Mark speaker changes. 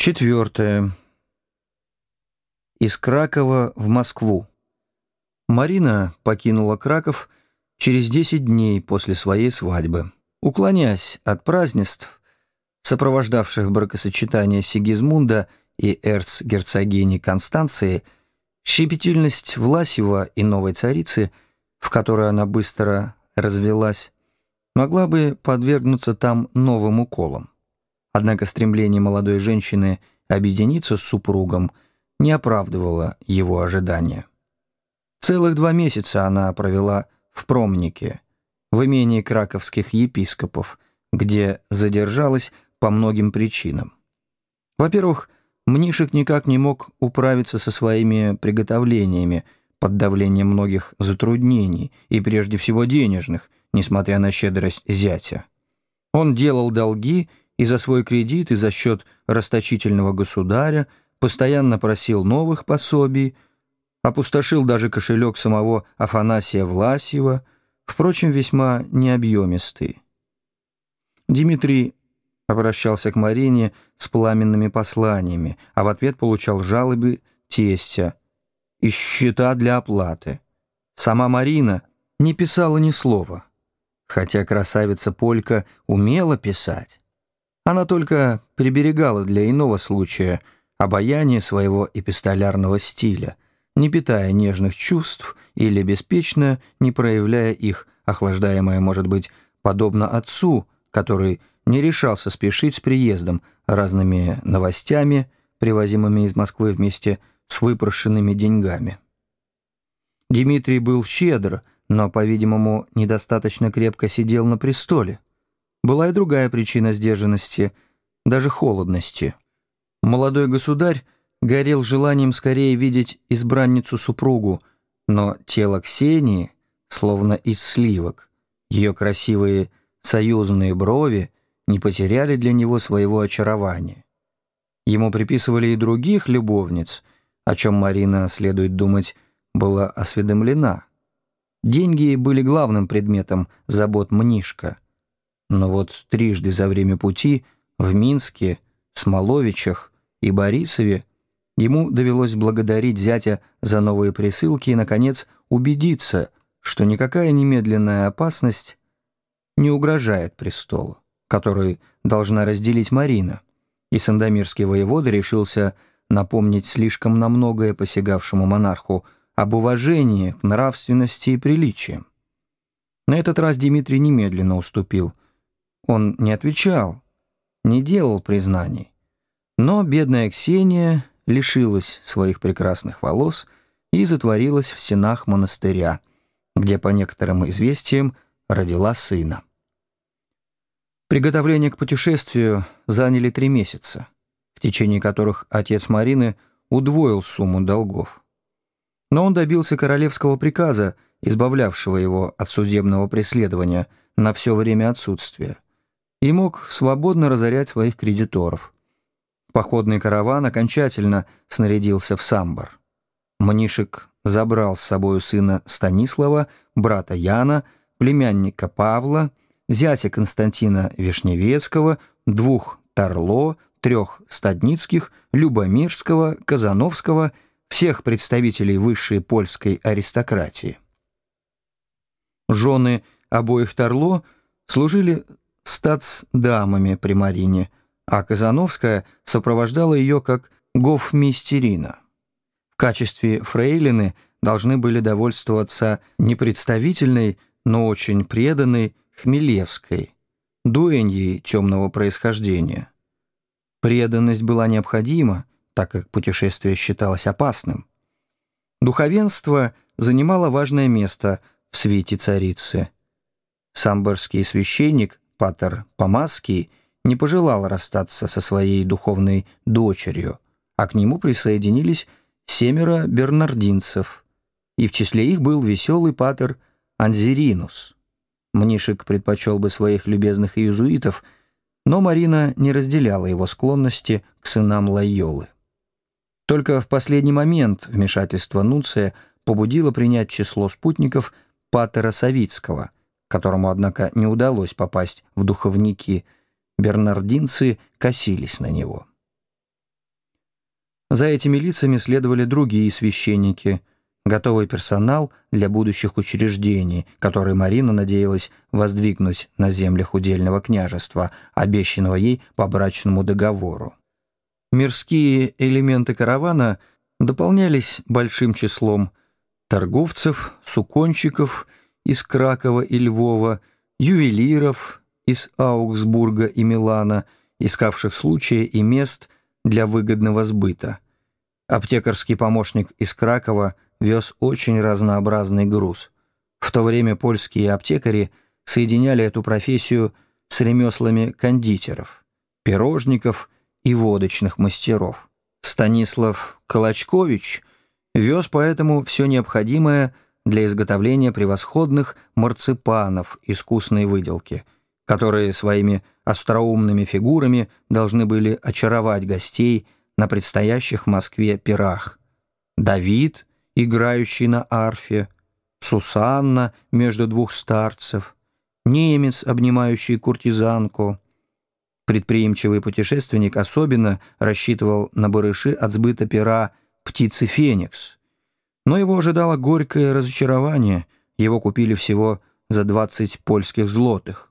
Speaker 1: Четвертое. Из Кракова в Москву. Марина покинула Краков через 10 дней после своей свадьбы. Уклоняясь от празднеств, сопровождавших бракосочетание Сигизмунда и эрцгерцогини Констанции, щепетильность Власева и новой царицы, в которой она быстро развелась, могла бы подвергнуться там новым уколам. Однако стремление молодой женщины объединиться с супругом не оправдывало его ожидания. Целых два месяца она провела в Промнике, в имении краковских епископов, где задержалась по многим причинам. Во-первых, Мнишек никак не мог управиться со своими приготовлениями под давлением многих затруднений и прежде всего денежных, несмотря на щедрость зятя. Он делал долги и за свой кредит, и за счет расточительного государя, постоянно просил новых пособий, опустошил даже кошелек самого Афанасия Власьева, впрочем, весьма необъемистый. Дмитрий обращался к Марине с пламенными посланиями, а в ответ получал жалобы тестя и счета для оплаты. Сама Марина не писала ни слова, хотя красавица Полька умела писать. Она только приберегала для иного случая обаяние своего эпистолярного стиля, не питая нежных чувств или беспечно не проявляя их, охлаждаемое, может быть, подобно отцу, который не решался спешить с приездом разными новостями, привозимыми из Москвы вместе с выпрошенными деньгами. Дмитрий был щедр, но, по-видимому, недостаточно крепко сидел на престоле. Была и другая причина сдержанности, даже холодности. Молодой государь горел желанием скорее видеть избранницу-супругу, но тело Ксении, словно из сливок, ее красивые союзные брови не потеряли для него своего очарования. Ему приписывали и других любовниц, о чем Марина, следует думать, была осведомлена. Деньги были главным предметом забот Мнишка — но вот трижды за время пути в Минске, Смоловичах и Борисове ему довелось благодарить зятя за новые присылки и, наконец, убедиться, что никакая немедленная опасность не угрожает престолу, который должна разделить Марина. И Сандомирский воевода решился напомнить слишком на многое посягавшему монарху об уважении к нравственности и приличиям. На этот раз Дмитрий немедленно уступил – он не отвечал, не делал признаний. Но бедная Ксения лишилась своих прекрасных волос и затворилась в стенах монастыря, где, по некоторым известиям, родила сына. Приготовления к путешествию заняли три месяца, в течение которых отец Марины удвоил сумму долгов. Но он добился королевского приказа, избавлявшего его от судебного преследования на все время отсутствия и мог свободно разорять своих кредиторов. Походный караван окончательно снарядился в Самбор. Мнишек забрал с собою сына Станислава, брата Яна, племянника Павла, зятя Константина Вишневецкого, двух Тарло, трех Стадницких, Любомирского, Казановского, всех представителей высшей польской аристократии. Жены обоих Тарло служили статс-дамами при Марине, а Казановская сопровождала ее как гофмистерина. В качестве фрейлины должны были довольствоваться непредставительной, но очень преданной Хмелевской, дуэньей темного происхождения. Преданность была необходима, так как путешествие считалось опасным. Духовенство занимало важное место в свете царицы. Самборский священник Патер Помаский не пожелал расстаться со своей духовной дочерью, а к нему присоединились семеро бернардинцев, и в числе их был веселый патер Анзеринус. Мнишек предпочел бы своих любезных иезуитов, но Марина не разделяла его склонности к сынам Лайолы. Только в последний момент вмешательство Нуция побудило принять число спутников Патера Савицкого – которому, однако, не удалось попасть в духовники, бернардинцы косились на него. За этими лицами следовали другие священники, готовый персонал для будущих учреждений, которые Марина надеялась воздвигнуть на землях удельного княжества, обещанного ей по брачному договору. Мирские элементы каравана дополнялись большим числом торговцев, сукончиков из Кракова и Львова, ювелиров из Аугсбурга и Милана, искавших случая и мест для выгодного сбыта. Аптекарский помощник из Кракова вез очень разнообразный груз. В то время польские аптекари соединяли эту профессию с ремеслами кондитеров, пирожников и водочных мастеров. Станислав Колочкович вез поэтому все необходимое для изготовления превосходных марципанов искусной выделки, которые своими остроумными фигурами должны были очаровать гостей на предстоящих в Москве пирах. Давид, играющий на арфе, Сусанна между двух старцев, немец, обнимающий куртизанку. Предприимчивый путешественник особенно рассчитывал на барыши от сбыта пера птицы Феникс. Но его ожидало горькое разочарование, его купили всего за 20 польских злотых.